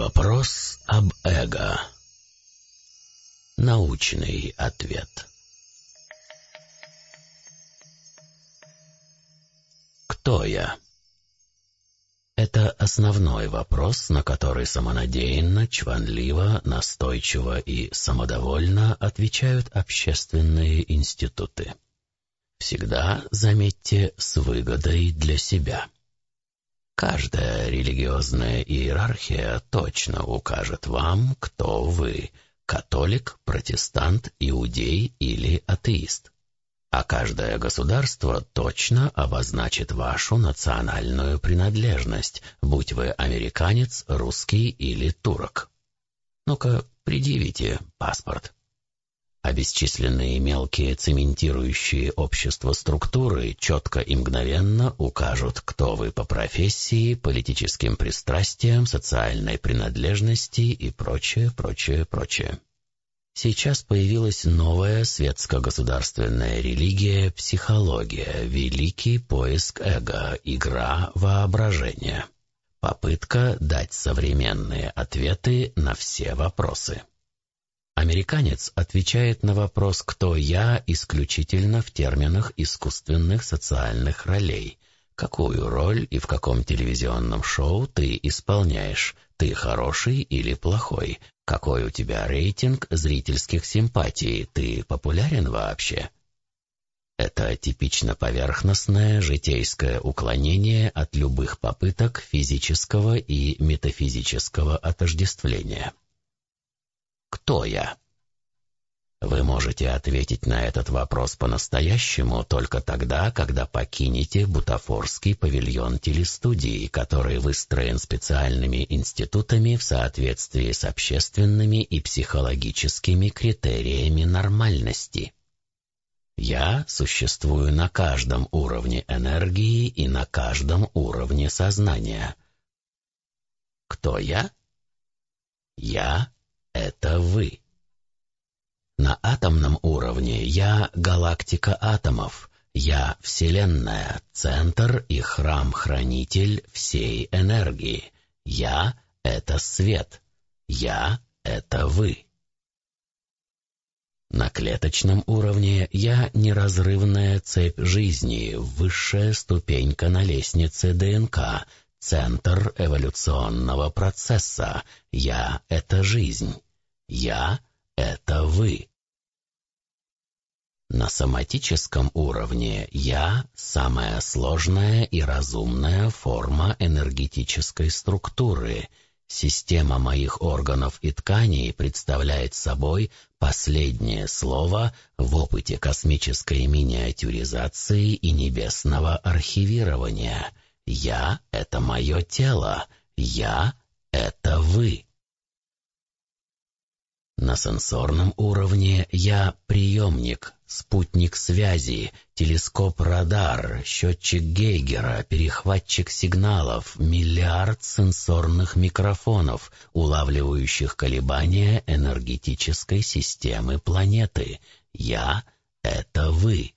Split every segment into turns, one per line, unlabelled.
Вопрос об эго. Научный ответ. Кто я? Это основной вопрос, на который самонадеянно, чванливо, настойчиво и самодовольно отвечают общественные институты. Всегда, заметьте, с выгодой для себя. Каждая религиозная иерархия точно укажет вам, кто вы – католик, протестант, иудей или атеист а каждое государство точно обозначит вашу национальную принадлежность, будь вы американец, русский или турок. Ну-ка, предъявите паспорт. А бесчисленные мелкие цементирующие общество структуры четко и мгновенно укажут, кто вы по профессии, политическим пристрастиям, социальной принадлежности и прочее, прочее, прочее. Сейчас появилась новая светско-государственная религия – психология, великий поиск эго, игра воображения. Попытка дать современные ответы на все вопросы. Американец отвечает на вопрос «Кто я?» исключительно в терминах искусственных социальных ролей. Какую роль и в каком телевизионном шоу ты исполняешь? Ты хороший или плохой? Какой у тебя рейтинг зрительских симпатий? Ты популярен вообще? Это типично поверхностное житейское уклонение от любых попыток физического и метафизического отождествления. Кто я? Вы можете ответить на этот вопрос по-настоящему только тогда, когда покинете бутафорский павильон телестудии, который выстроен специальными институтами в соответствии с общественными и психологическими критериями нормальности. Я существую на каждом уровне энергии и на каждом уровне сознания. Кто я? Я — это вы. На атомном уровне я галактика атомов, я Вселенная, центр и храм-хранитель всей энергии. Я — это свет, я — это вы. На клеточном уровне я неразрывная цепь жизни, высшая ступенька на лестнице ДНК, центр эволюционного процесса. Я — это жизнь. Я — это вы. На соматическом уровне я – самая сложная и разумная форма энергетической структуры. Система моих органов и тканей представляет собой последнее слово в опыте космической миниатюризации и небесного архивирования. Я — это мое тело, я — это вы. На сенсорном уровне я приемник, спутник связи, телескоп-радар, счетчик Гейгера, перехватчик сигналов, миллиард сенсорных микрофонов, улавливающих колебания энергетической системы планеты. Я — это вы.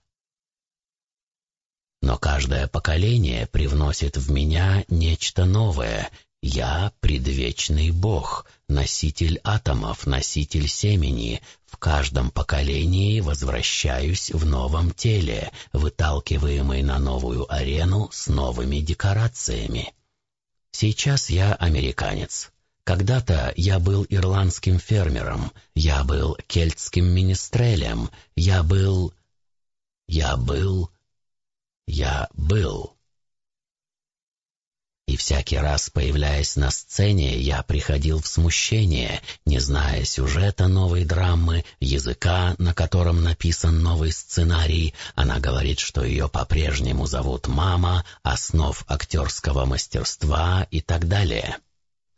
Но каждое поколение привносит в меня нечто новое, я предвечный бог, носитель атомов, носитель семени. В каждом поколении возвращаюсь в новом теле, выталкиваемый на новую арену с новыми декорациями. Сейчас я американец. Когда-то я был ирландским фермером, я был кельтским министрелем, я был... Я был... Я был... И всякий раз, появляясь на сцене, я приходил в смущение, не зная сюжета новой драмы, языка, на котором написан новый сценарий. Она говорит, что ее по-прежнему зовут мама, основ актерского мастерства и так далее.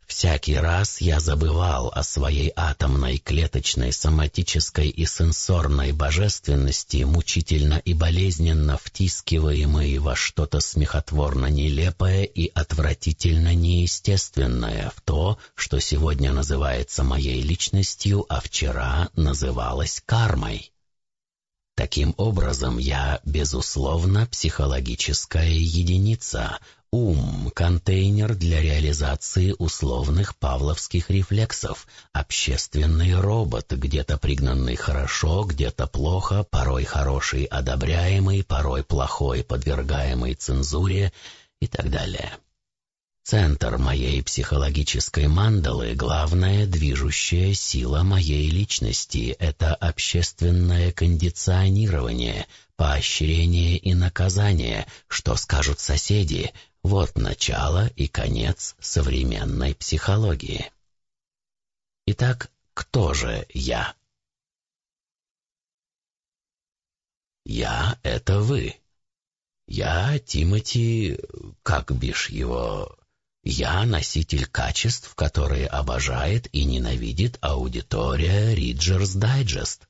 Всякий раз я забывал о своей атомной, клеточной, соматической и сенсорной божественности, мучительно и болезненно втискиваемой во что-то смехотворно нелепое и отвратительно неестественное, в то, что сегодня называется моей личностью, а вчера называлось кармой. Таким образом, я, безусловно, психологическая единица, ум, контейнер для реализации условных павловских рефлексов, общественный робот, где-то пригнанный хорошо, где-то плохо, порой хороший одобряемый, порой плохой подвергаемый цензуре и так далее. Центр моей психологической мандалы, главная движущая сила моей личности — это общественное кондиционирование, поощрение и наказание, что скажут соседи. Вот начало и конец современной психологии. Итак, кто же я? Я — это вы. Я Тимати, как бишь его, я носитель качеств, которые обожает и ненавидит аудитория Риджерс Дайджест.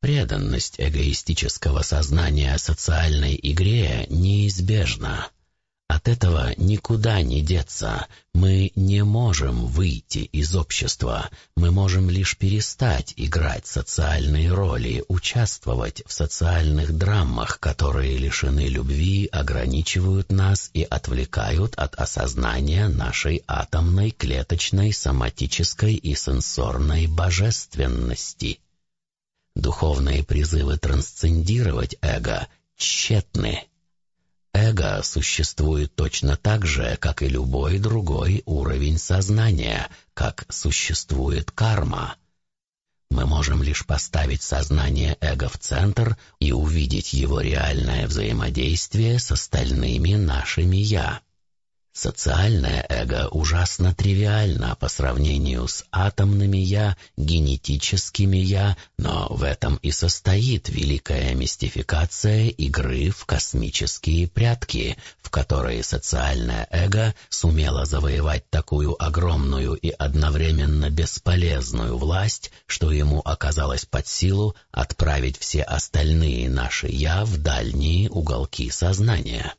Преданность эгоистического сознания социальной игре неизбежна. От этого никуда не деться. Мы не можем выйти из общества. Мы можем лишь перестать играть социальные роли, участвовать в социальных драмах, которые лишены любви, ограничивают нас и отвлекают от осознания нашей атомной, клеточной, соматической и сенсорной божественности. Духовные призывы трансцендировать эго тщетны. Эго существует точно так же, как и любой другой уровень сознания, как существует карма. Мы можем лишь поставить сознание эго в центр и увидеть его реальное взаимодействие с остальными нашими «я». Социальное эго ужасно тривиально по сравнению с атомными «я», генетическими «я», но в этом и состоит великая мистификация игры в космические прятки, в которые социальное эго сумело завоевать такую огромную и одновременно бесполезную власть, что ему оказалось под силу отправить все остальные наши «я» в дальние уголки сознания.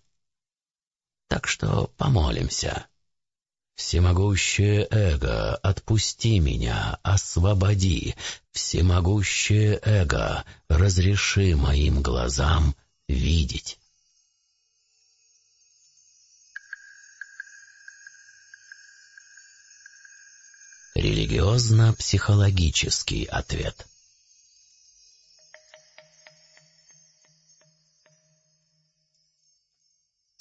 Так что помолимся. Всемогущее эго, отпусти меня, освободи. Всемогущее эго, разреши моим глазам видеть. Религиозно-психологический ответ –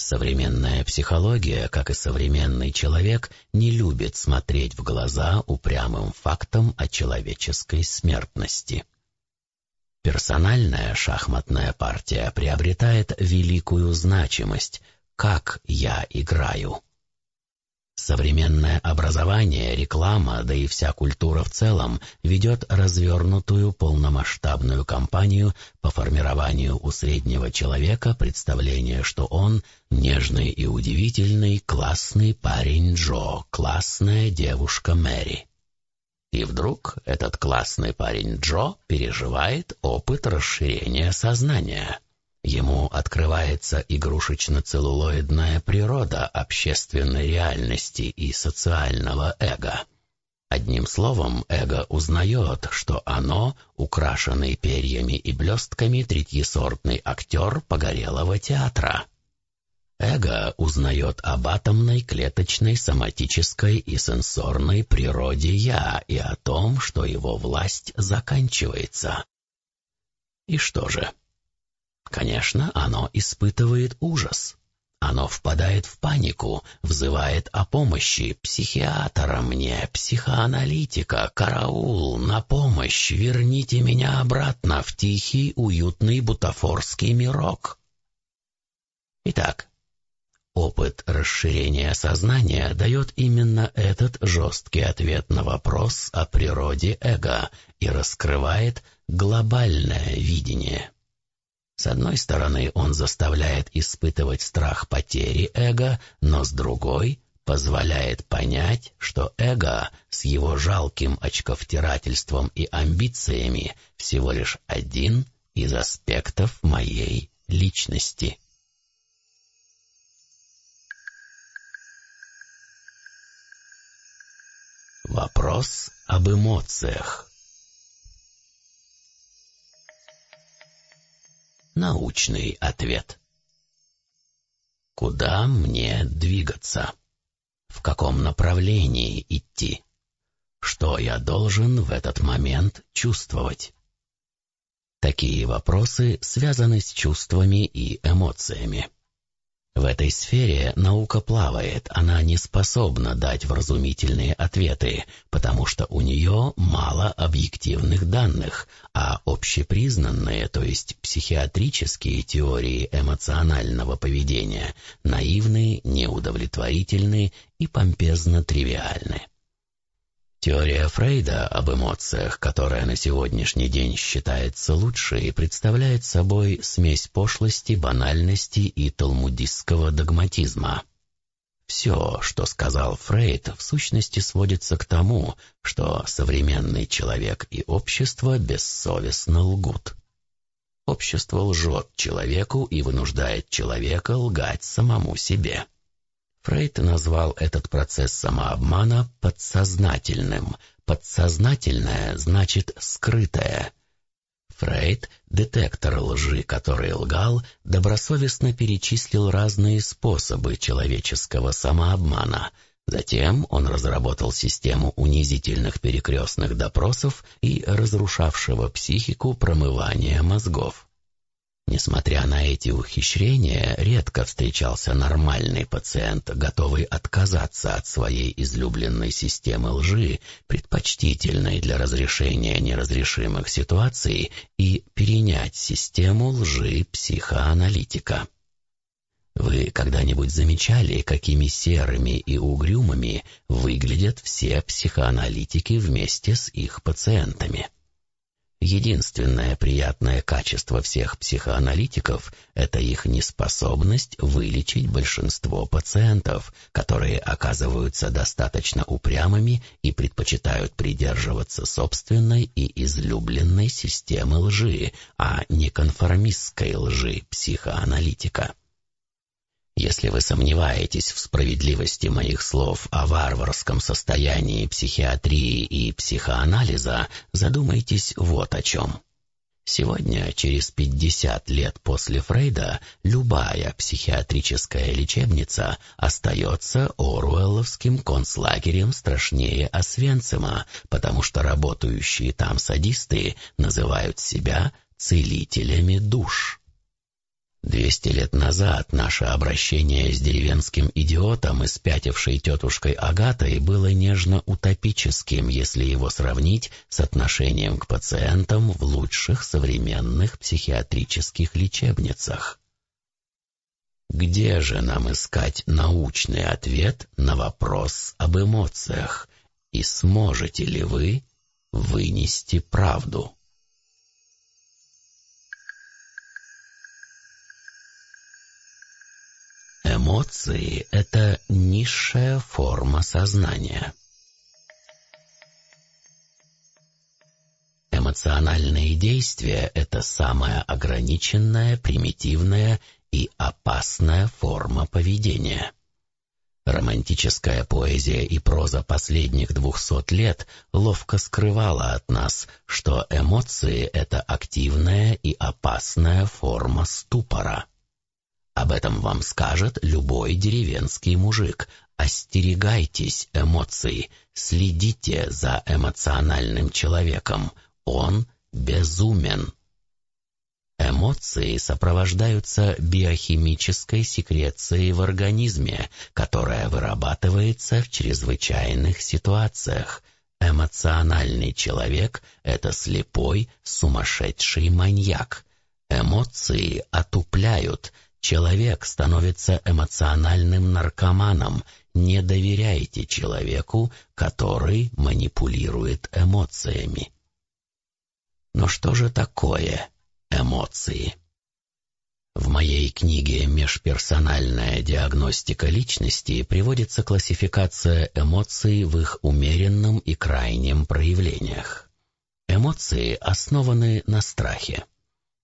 Современная психология, как и современный человек, не любит смотреть в глаза упрямым фактам о человеческой смертности. Персональная шахматная партия приобретает великую значимость, как я играю. Современное образование, реклама, да и вся культура в целом ведет развернутую полномасштабную кампанию по формированию у среднего человека представления, что он нежный и удивительный, классный парень Джо, классная девушка Мэри. И вдруг этот классный парень Джо переживает опыт расширения сознания. Ему открывается игрушечно-целлулоидная природа общественной реальности и социального эго. Одним словом, эго узнает, что оно, украшенный перьями и блестками, третьесортный актер погорелого театра. Эго узнает об атомной, клеточной, соматической и сенсорной природе «я» и о том, что его власть заканчивается. И что же? Конечно, оно испытывает ужас. Оно впадает в панику, взывает о помощи. «Психиатра мне, психоаналитика, караул, на помощь, верните меня обратно в тихий, уютный бутафорский мирок». Итак, опыт расширения сознания дает именно этот жесткий ответ на вопрос о природе эго и раскрывает глобальное видение. С одной стороны, он заставляет испытывать страх потери эго, но с другой позволяет понять, что эго с его жалким очковтирательством и амбициями всего лишь один из аспектов моей личности. Вопрос об эмоциях научный ответ. Куда мне двигаться? В каком направлении идти? Что я должен в этот момент чувствовать? Такие вопросы связаны с чувствами и эмоциями. В этой сфере наука плавает, она не способна дать вразумительные ответы, потому что у нее мало объективных данных, а общепризнанные, то есть психиатрические теории эмоционального поведения, наивны, неудовлетворительны и помпезно тривиальны. Теория Фрейда об эмоциях, которая на сегодняшний день считается лучшей, представляет собой смесь пошлости, банальности и талмудистского догматизма. Все, что сказал Фрейд, в сущности сводится к тому, что современный человек и общество бессовестно лгут. Общество лжет человеку и вынуждает человека лгать самому себе. Фрейд назвал этот процесс самообмана подсознательным. Подсознательное значит скрытое. Фрейд, детектор лжи, который лгал, добросовестно перечислил разные способы человеческого самообмана. Затем он разработал систему унизительных перекрестных допросов и разрушавшего психику промывания мозгов. Несмотря на эти ухищрения, редко встречался нормальный пациент, готовый отказаться от своей излюбленной системы лжи, предпочтительной для разрешения неразрешимых ситуаций, и перенять систему лжи психоаналитика. Вы когда-нибудь замечали, какими серыми и угрюмыми выглядят все психоаналитики вместе с их пациентами? Единственное приятное качество всех психоаналитиков – это их неспособность вылечить большинство пациентов, которые оказываются достаточно упрямыми и предпочитают придерживаться собственной и излюбленной системы лжи, а не конформистской лжи психоаналитика. Если вы сомневаетесь в справедливости моих слов о варварском состоянии психиатрии и психоанализа, задумайтесь вот о чем. Сегодня, через 50 лет после Фрейда, любая психиатрическая лечебница остается Оруэлловским концлагерем страшнее Освенцима, потому что работающие там садисты называют себя целителями душ. Двести лет назад наше обращение с деревенским идиотом и спятившей тетушкой Агатой было нежно-утопическим, если его сравнить с отношением к пациентам в лучших современных психиатрических лечебницах. Где же нам искать научный ответ на вопрос об эмоциях, и сможете ли вы вынести правду? Эмоции — это низшая форма сознания. Эмоциональные действия — это самая ограниченная, примитивная и опасная форма поведения. Романтическая поэзия и проза последних двухсот лет ловко скрывала от нас, что эмоции — это активная и опасная форма ступора. Об этом вам скажет любой деревенский мужик. Остерегайтесь эмоций, следите за эмоциональным человеком. Он безумен. Эмоции сопровождаются биохимической секрецией в организме, которая вырабатывается в чрезвычайных ситуациях. Эмоциональный человек — это слепой, сумасшедший маньяк. Эмоции отупляют, Человек становится эмоциональным наркоманом. Не доверяйте человеку, который манипулирует эмоциями. Но что же такое эмоции? В моей книге «Межперсональная диагностика личности» приводится классификация эмоций в их умеренном и крайнем проявлениях. Эмоции основаны на страхе.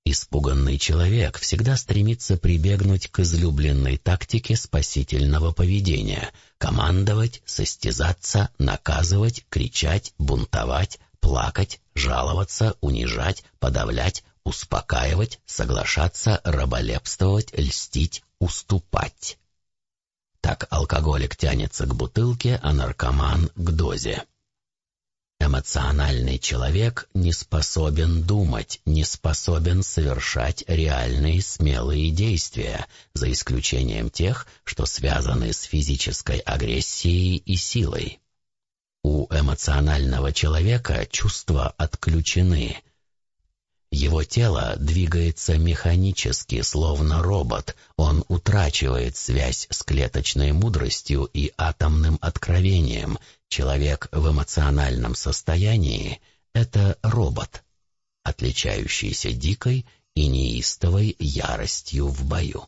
Испуганный человек всегда стремится прибегнуть к излюбленной тактике спасительного поведения – командовать, состязаться, наказывать, кричать, бунтовать, плакать, жаловаться, унижать, подавлять, успокаивать, соглашаться, раболепствовать, льстить, уступать. Так алкоголик тянется к бутылке, а наркоман — к дозе. Эмоциональный человек не способен думать, не способен совершать реальные смелые действия, за исключением тех, что связаны с физической агрессией и силой. У эмоционального человека чувства отключены, его тело двигается механически, словно робот. Он утрачивает связь с клеточной мудростью и атомным откровением. Человек в эмоциональном состоянии — это робот, отличающийся дикой и неистовой яростью в бою.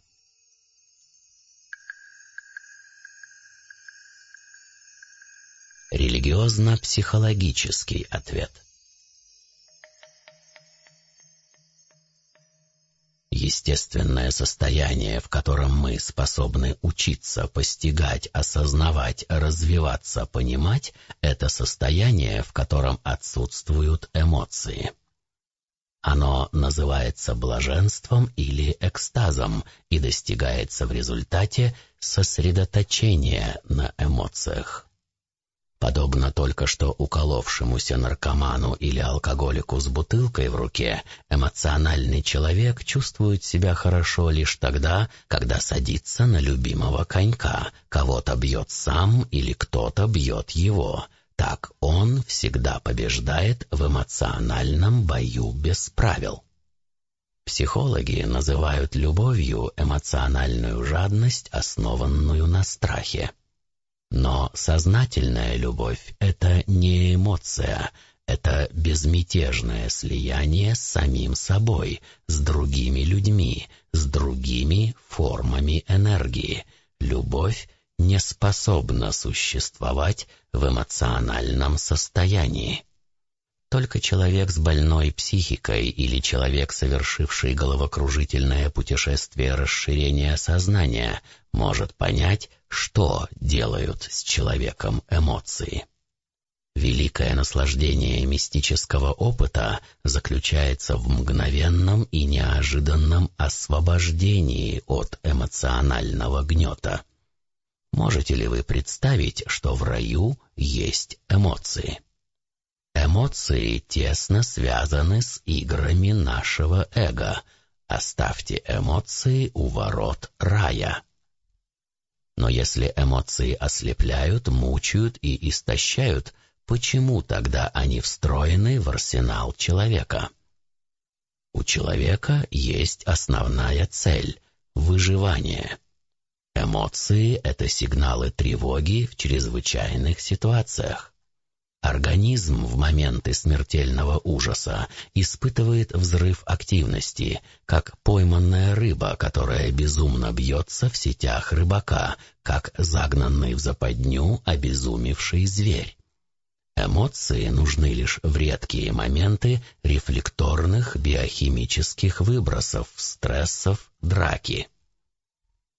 Религиозно-психологический ответ — Естественное состояние, в котором мы способны учиться, постигать, осознавать, развиваться, понимать, это состояние, в котором отсутствуют эмоции. Оно называется блаженством или экстазом и достигается в результате сосредоточения на эмоциях. Подобно только что уколовшемуся наркоману или алкоголику с бутылкой в руке, эмоциональный человек чувствует себя хорошо лишь тогда, когда садится на любимого конька, кого-то бьет сам или кто-то бьет его. Так он всегда побеждает в эмоциональном бою без правил. Психологи называют любовью эмоциональную жадность, основанную на страхе. Но сознательная любовь — это не эмоция, это безмятежное слияние с самим собой, с другими людьми, с другими формами энергии. Любовь не способна существовать в эмоциональном состоянии. Только человек с больной психикой или человек, совершивший головокружительное путешествие расширения сознания, может понять, что делают с человеком эмоции. Великое наслаждение мистического опыта заключается в мгновенном и неожиданном освобождении от эмоционального гнета. Можете ли вы представить, что в раю есть эмоции? Эмоции тесно связаны с играми нашего эго. Оставьте эмоции у ворот рая. Но если эмоции ослепляют, мучают и истощают, почему тогда они встроены в арсенал человека? У человека есть основная цель — выживание. Эмоции — это сигналы тревоги в чрезвычайных ситуациях. Организм в моменты смертельного ужаса испытывает взрыв активности, как пойманная рыба, которая безумно бьется в сетях рыбака, как загнанный в западню обезумевший зверь. Эмоции нужны лишь в редкие моменты рефлекторных биохимических выбросов, стрессов, драки.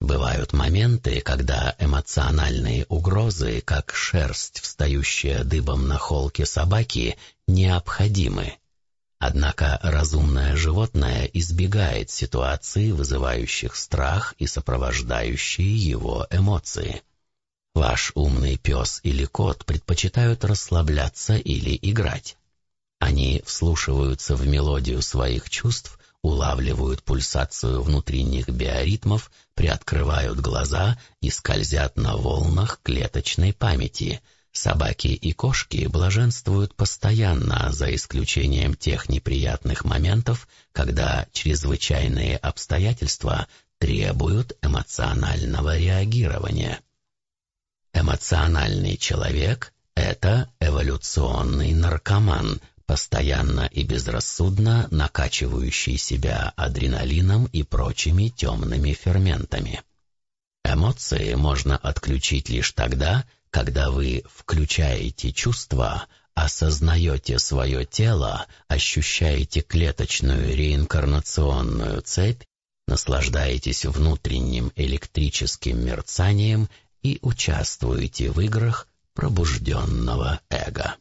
Бывают моменты, когда эмоциональные угрозы, как шерсть, встающая дыбом на холке собаки, необходимы. Однако разумное животное избегает ситуаций, вызывающих страх и сопровождающие его эмоции. Ваш умный пес или кот предпочитают расслабляться или играть. Они вслушиваются в мелодию своих чувств улавливают пульсацию внутренних биоритмов, приоткрывают глаза и скользят на волнах клеточной памяти. Собаки и кошки блаженствуют постоянно, за исключением тех неприятных моментов, когда чрезвычайные обстоятельства требуют эмоционального реагирования. Эмоциональный человек — это эволюционный наркоман — постоянно и безрассудно накачивающий себя адреналином и прочими темными ферментами. Эмоции можно отключить лишь тогда, когда вы включаете чувства, осознаете свое тело, ощущаете клеточную реинкарнационную цепь, наслаждаетесь внутренним электрическим мерцанием и участвуете в играх пробужденного эго.